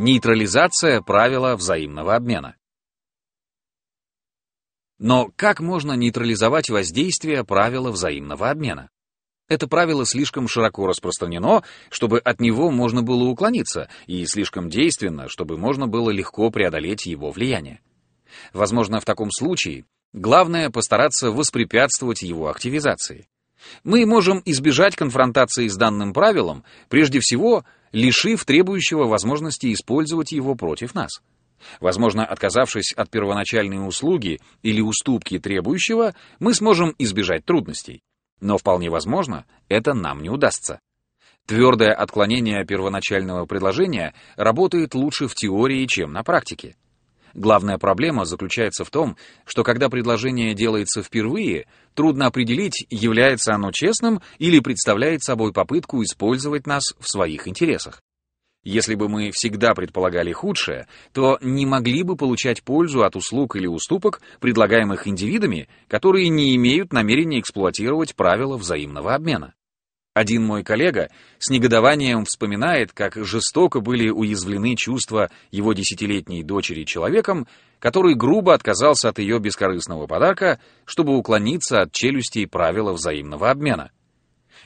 Нейтрализация правила взаимного обмена. Но как можно нейтрализовать воздействие правила взаимного обмена? Это правило слишком широко распространено, чтобы от него можно было уклониться, и слишком действенно, чтобы можно было легко преодолеть его влияние. Возможно, в таком случае главное постараться воспрепятствовать его активизации. Мы можем избежать конфронтации с данным правилом, прежде всего, лишив требующего возможности использовать его против нас. Возможно, отказавшись от первоначальной услуги или уступки требующего, мы сможем избежать трудностей. Но вполне возможно, это нам не удастся. Твердое отклонение первоначального предложения работает лучше в теории, чем на практике. Главная проблема заключается в том, что когда предложение делается впервые, трудно определить, является оно честным или представляет собой попытку использовать нас в своих интересах. Если бы мы всегда предполагали худшее, то не могли бы получать пользу от услуг или уступок, предлагаемых индивидами, которые не имеют намерения эксплуатировать правила взаимного обмена. Один мой коллега с негодованием вспоминает, как жестоко были уязвлены чувства его десятилетней дочери человеком, который грубо отказался от ее бескорыстного подарка, чтобы уклониться от челюстей правила взаимного обмена.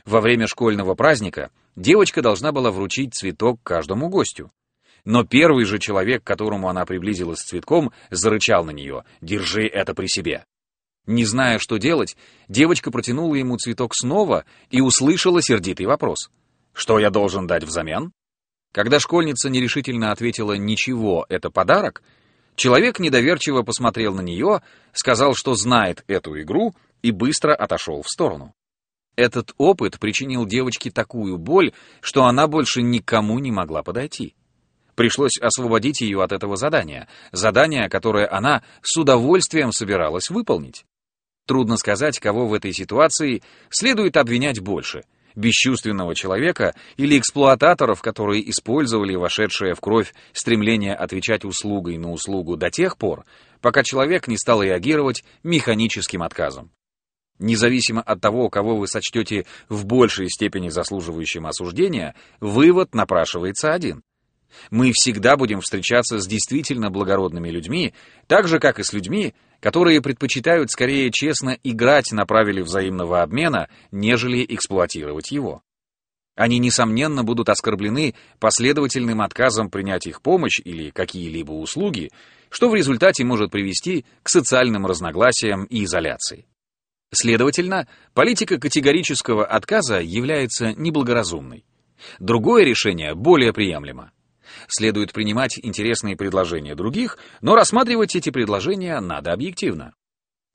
Во время школьного праздника девочка должна была вручить цветок каждому гостю. Но первый же человек, к которому она приблизилась с цветком, зарычал на нее «Держи это при себе». Не зная, что делать, девочка протянула ему цветок снова и услышала сердитый вопрос. «Что я должен дать взамен?» Когда школьница нерешительно ответила «Ничего, это подарок», человек недоверчиво посмотрел на нее, сказал, что знает эту игру и быстро отошел в сторону. Этот опыт причинил девочке такую боль, что она больше никому не могла подойти. Пришлось освободить ее от этого задания, задания, которое она с удовольствием собиралась выполнить. Трудно сказать, кого в этой ситуации следует обвинять больше — бесчувственного человека или эксплуататоров, которые использовали вошедшее в кровь стремление отвечать услугой на услугу до тех пор, пока человек не стал реагировать механическим отказом. Независимо от того, кого вы сочтете в большей степени заслуживающим осуждения, вывод напрашивается один. Мы всегда будем встречаться с действительно благородными людьми, так же, как и с людьми, которые предпочитают скорее честно играть на правиле взаимного обмена, нежели эксплуатировать его. Они, несомненно, будут оскорблены последовательным отказом принять их помощь или какие-либо услуги, что в результате может привести к социальным разногласиям и изоляции. Следовательно, политика категорического отказа является неблагоразумной. Другое решение более приемлемо. Следует принимать интересные предложения других, но рассматривать эти предложения надо объективно.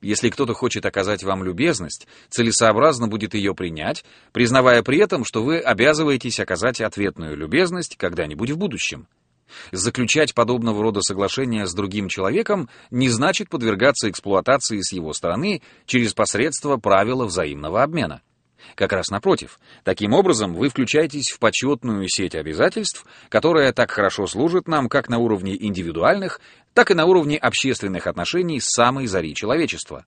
Если кто-то хочет оказать вам любезность, целесообразно будет ее принять, признавая при этом, что вы обязываетесь оказать ответную любезность когда-нибудь в будущем. Заключать подобного рода соглашения с другим человеком не значит подвергаться эксплуатации с его стороны через посредство правила взаимного обмена. Как раз напротив. Таким образом, вы включаетесь в почетную сеть обязательств, которая так хорошо служит нам как на уровне индивидуальных, так и на уровне общественных отношений с самой зари человечества.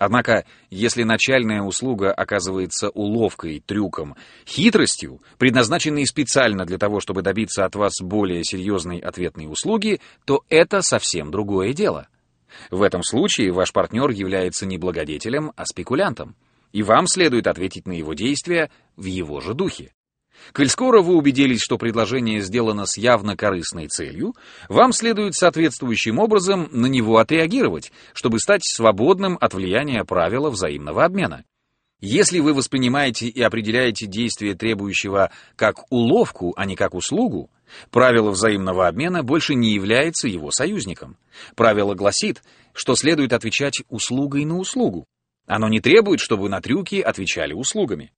Однако, если начальная услуга оказывается уловкой, трюком, хитростью, предназначенной специально для того, чтобы добиться от вас более серьезной ответной услуги, то это совсем другое дело. В этом случае ваш партнер является не благодетелем, а спекулянтом и вам следует ответить на его действия в его же духе. Коль скоро вы убедились, что предложение сделано с явно корыстной целью, вам следует соответствующим образом на него отреагировать, чтобы стать свободным от влияния правила взаимного обмена. Если вы воспринимаете и определяете действие требующего как уловку, а не как услугу, правило взаимного обмена больше не является его союзником. Правило гласит, что следует отвечать услугой на услугу. Оно не требует, чтобы на трюки отвечали услугами.